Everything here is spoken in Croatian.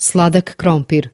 sladak krompir.